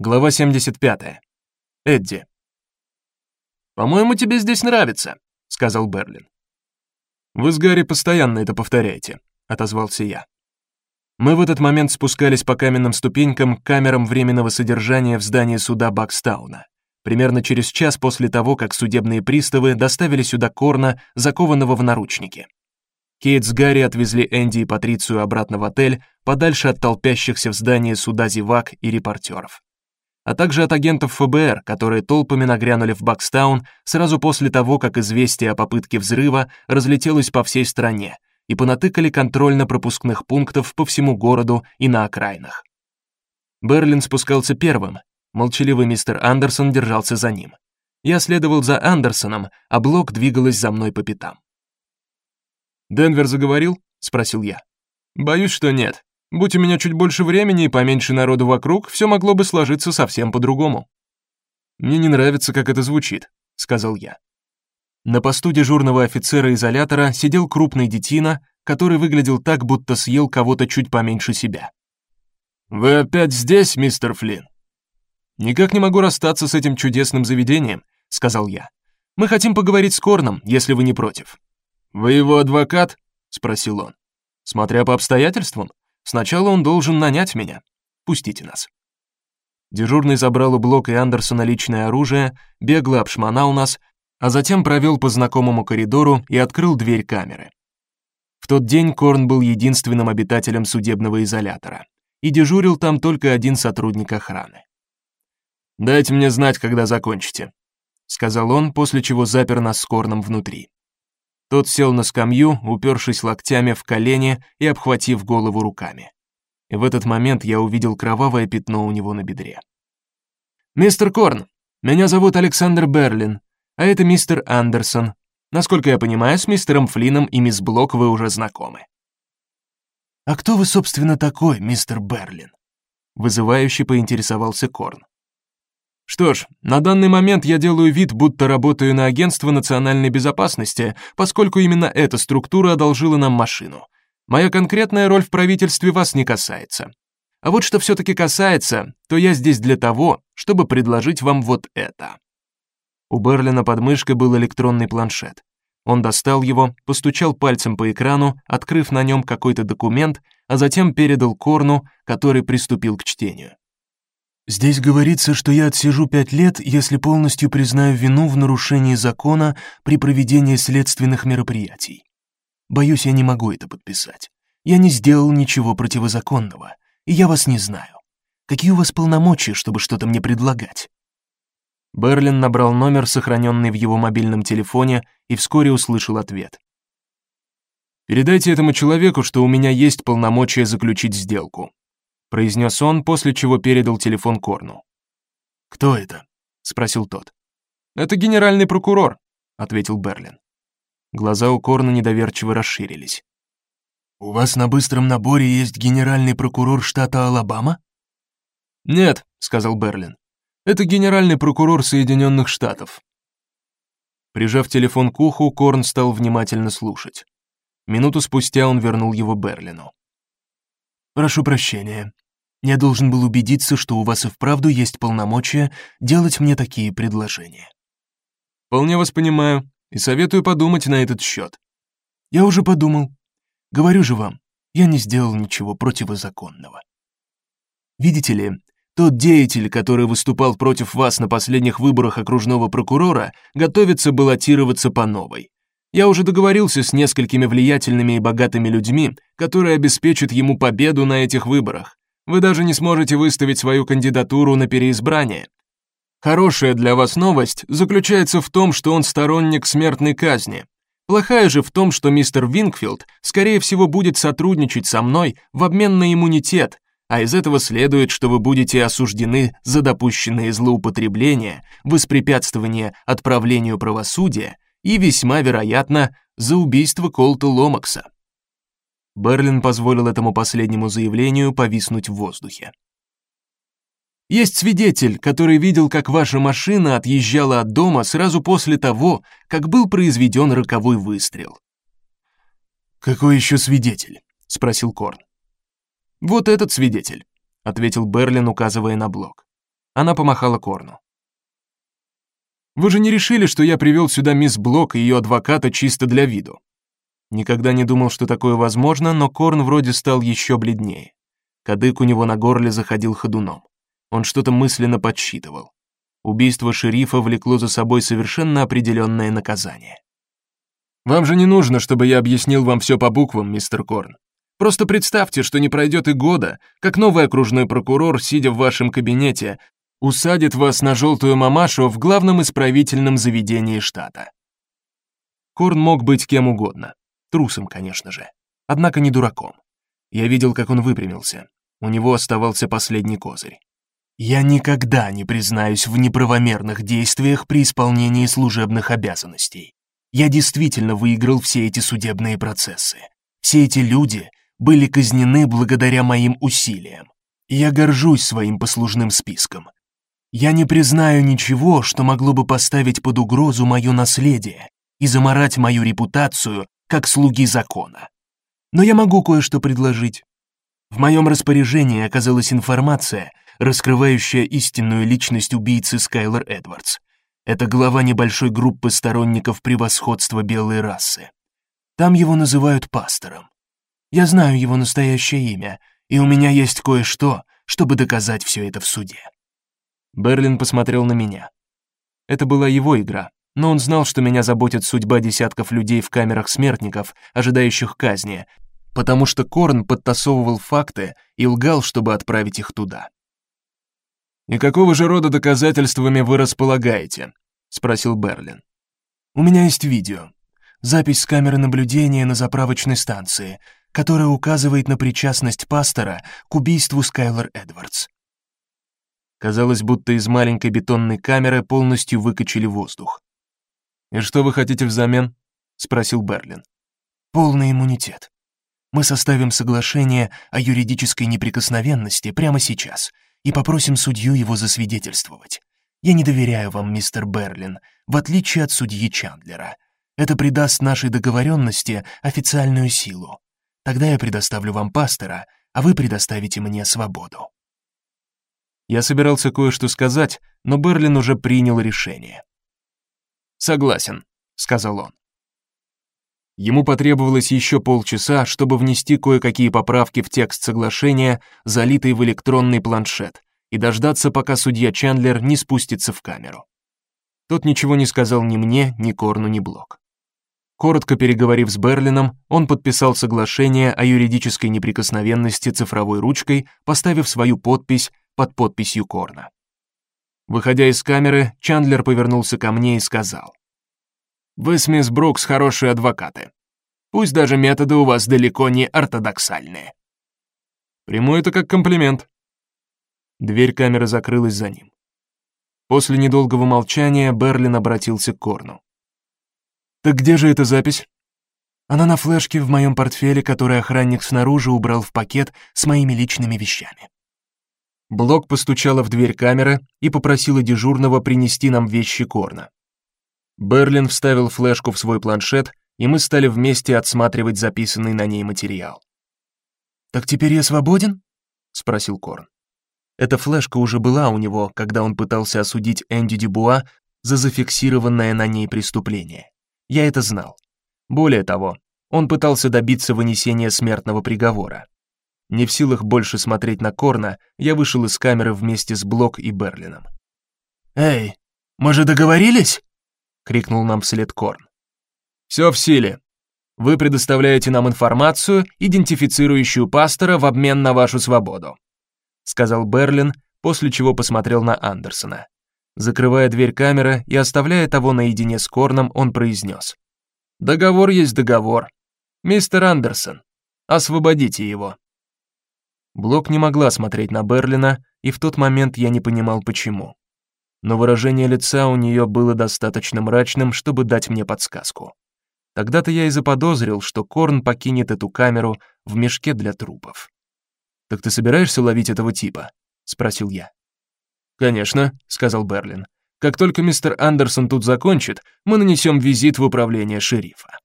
Глава 75. Эдди. «По-моему, тебе здесь нравится», — сказал Берлин. «Вы с Гарри постоянно это повторяете», — отозвался я. Мы в этот момент спускались по каменным ступенькам к камерам временного содержания в здании суда Бакстауна. Примерно через час после того, как судебные приставы доставили сюда Корна, закованного в наручники. Кейт с Гарри отвезли Энди и Патрицию обратно в отель, подальше от толпящихся в здании суда зевак и репортеров а также от агентов ФБР, которые толпами нагрянули в Бакстаун сразу после того, как известие о попытке взрыва разлетелось по всей стране и понатыкали контрольно-пропускных пунктов по всему городу и на окраинах. Берлин спускался первым, молчаливый мистер Андерсон держался за ним. Я следовал за Андерсоном, а Блок двигалась за мной по пятам. «Денвер заговорил?» — спросил я. «Боюсь, что нет. Будь у меня чуть больше времени и поменьше народу вокруг, все могло бы сложиться совсем по-другому. Мне не нравится, как это звучит, сказал я. На посту дежурного офицера изолятора сидел крупный детина, который выглядел так, будто съел кого-то чуть поменьше себя. Вы опять здесь, мистер Флинн? Никак не могу расстаться с этим чудесным заведением, сказал я. Мы хотим поговорить с Корном, если вы не против. Вы его адвокат? спросил он. Смотря по обстоятельствам, Сначала он должен нанять меня. Пустите нас. Дежурный забрал у Блока и Андерсона личное оружие, бегло обшмонал нас, а затем провел по знакомому коридору и открыл дверь камеры. В тот день Корн был единственным обитателем судебного изолятора, и дежурил там только один сотрудник охраны. «Дайте мне знать, когда закончите», — сказал он, после чего запер нас с Корном внутри. Тот сел на скамью, упершись локтями в колени и обхватив голову руками. В этот момент я увидел кровавое пятно у него на бедре. «Мистер Корн, меня зовут Александр Берлин, а это мистер Андерсон. Насколько я понимаю, с мистером Флином и мисс Блок вы уже знакомы». «А кто вы, собственно, такой, мистер Берлин?» Вызывающе поинтересовался Корн. Что ж, на данный момент я делаю вид, будто работаю на агентство национальной безопасности, поскольку именно эта структура одолжила нам машину. Моя конкретная роль в правительстве вас не касается. А вот что все таки касается, то я здесь для того, чтобы предложить вам вот это. У Берлина под мышкой был электронный планшет. Он достал его, постучал пальцем по экрану, открыв на нем какой-то документ, а затем передал Корну, который приступил к чтению. Здесь говорится, что я отсижу пять лет, если полностью признаю вину в нарушении закона при проведении следственных мероприятий. Боюсь, я не могу это подписать. Я не сделал ничего противозаконного, и я вас не знаю. Какие у вас полномочия, чтобы что-то мне предлагать? Берлин набрал номер, сохраненный в его мобильном телефоне, и вскоре услышал ответ. Передайте этому человеку, что у меня есть полномочия заключить сделку произнес он, после чего передал телефон Корну. Кто это? спросил тот. Это генеральный прокурор, ответил Берлин. Глаза у Корна недоверчиво расширились. У вас на быстром наборе есть генеральный прокурор штата Алабама? Нет, сказал Берлин. Это генеральный прокурор Соединенных Штатов. Прижав телефон к уху, Корн стал внимательно слушать. Минуту спустя он вернул его Берлину. Прошу прощения. Я должен был убедиться, что у вас и вправду есть полномочия делать мне такие предложения. Вполне вас понимаю и советую подумать на этот счет. Я уже подумал. Говорю же вам, я не сделал ничего противозаконного. Видите ли, тот деятель, который выступал против вас на последних выборах окружного прокурора, готовится баллотироваться по новой. Я уже договорился с несколькими влиятельными и богатыми людьми, которые обеспечат ему победу на этих выборах. Вы даже не сможете выставить свою кандидатуру на переизбрание. Хорошая для вас новость заключается в том, что он сторонник смертной казни. Плохая же в том, что мистер Винкфилд, скорее всего, будет сотрудничать со мной в обмен на иммунитет, а из этого следует, что вы будете осуждены за допущенные злоупотребления, воспрепятствование отправлению правосудия и весьма вероятно за убийство Колта Ломакса. Берлин позволил этому последнему заявлению повиснуть в воздухе. Есть свидетель, который видел, как ваша машина отъезжала от дома сразу после того, как был произведен роковой выстрел. Какой еще свидетель? спросил Корн. Вот этот свидетель, ответил Берлин, указывая на блок. Она помахала Корну. Вы же не решили, что я привел сюда мисс Блок и ее адвоката чисто для виду? Никогда не думал, что такое возможно, но Корн вроде стал еще бледнее. Кадык у него на горле заходил ходуном. Он что-то мысленно подсчитывал. Убийство шерифа влекло за собой совершенно определенное наказание. Вам же не нужно, чтобы я объяснил вам все по буквам, мистер Корн. Просто представьте, что не пройдет и года, как новый окружной прокурор, сидя в вашем кабинете, усадит вас на желтую мамашу в главном исправительном заведении штата. Корн мог быть кем угодно. Трусом, конечно же. Однако не дураком. Я видел, как он выпрямился. У него оставался последний козырь. Я никогда не признаюсь в неправомерных действиях при исполнении служебных обязанностей. Я действительно выиграл все эти судебные процессы. Все эти люди были казнены благодаря моим усилиям. Я горжусь своим послужным списком. Я не признаю ничего, что могло бы поставить под угрозу мое наследие и заморать мою репутацию как слуги закона. Но я могу кое-что предложить. В моем распоряжении оказалась информация, раскрывающая истинную личность убийцы Скайлер Эдвардс. Это глава небольшой группы сторонников превосходства белой расы. Там его называют пастором. Я знаю его настоящее имя, и у меня есть кое-что, чтобы доказать все это в суде. Берлин посмотрел на меня. Это была его игра, но он знал, что меня заботит судьба десятков людей в камерах смертников, ожидающих казни, потому что Корн подтасовывал факты и лгал, чтобы отправить их туда. «И какого же рода доказательствами вы располагаете?» — спросил Берлин. «У меня есть видео. Запись с камеры наблюдения на заправочной станции, которая указывает на причастность пастора к убийству Скайлер Эдвардс». Казалось, будто из маленькой бетонной камеры полностью выкачали воздух. «И что вы хотите взамен?» — спросил Берлин. «Полный иммунитет. Мы составим соглашение о юридической неприкосновенности прямо сейчас и попросим судью его засвидетельствовать. Я не доверяю вам, мистер Берлин, в отличие от судьи Чандлера. Это придаст нашей договоренности официальную силу. Тогда я предоставлю вам пастора, а вы предоставите мне свободу». Я собирался кое-что сказать, но Берлин уже принял решение. Согласен, сказал он. Ему потребовалось еще полчаса, чтобы внести кое-какие поправки в текст соглашения, залитый в электронный планшет, и дождаться, пока судья Чандлер не спустится в камеру. Тот ничего не сказал ни мне, ни Корну, ни Блок. Коротко переговорив с Берлином, он подписал соглашение о юридической неприкосновенности цифровой ручкой, поставив свою подпись под подписью Корна. Выходя из камеры, Чандлер повернулся ко мне и сказал: "Вы с мисс Брукс хорошие адвокаты. Пусть даже методы у вас далеко не ортодоксальные". Приму это как комплимент. Дверь камеры закрылась за ним. После недолгого молчания Берлин обратился к Корну. «Так где же эта запись?» «Она на флешке в моем портфеле, который охранник снаружи убрал в пакет с моими личными вещами». Блок постучала в дверь камеры и попросила дежурного принести нам вещи Корна. Берлин вставил флешку в свой планшет, и мы стали вместе отсматривать записанный на ней материал. «Так теперь я свободен?» — спросил Корн. Эта флешка уже была у него, когда он пытался осудить Энди Дюбуа за зафиксированное на ней преступление. Я это знал. Более того, он пытался добиться вынесения смертного приговора. Не в силах больше смотреть на Корна, я вышел из камеры вместе с Блок и Берлином. «Эй, мы же договорились?» — крикнул нам вслед Корн. «Все в силе. Вы предоставляете нам информацию, идентифицирующую пастора в обмен на вашу свободу», — сказал Берлин, после чего посмотрел на Андерсона. Закрывая дверь камеры и оставляя того наедине с Корном, он произнес. «Договор есть договор. Мистер Андерсон, освободите его». Блок не могла смотреть на Берлина, и в тот момент я не понимал почему. Но выражение лица у нее было достаточно мрачным, чтобы дать мне подсказку. Тогда-то я и заподозрил, что Корн покинет эту камеру в мешке для трупов. Так ты собираешься ловить этого типа? спросил я. Конечно, сказал Берлин. Как только мистер Андерсон тут закончит, мы нанесем визит в управление шерифа.